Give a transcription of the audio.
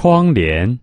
窗帘。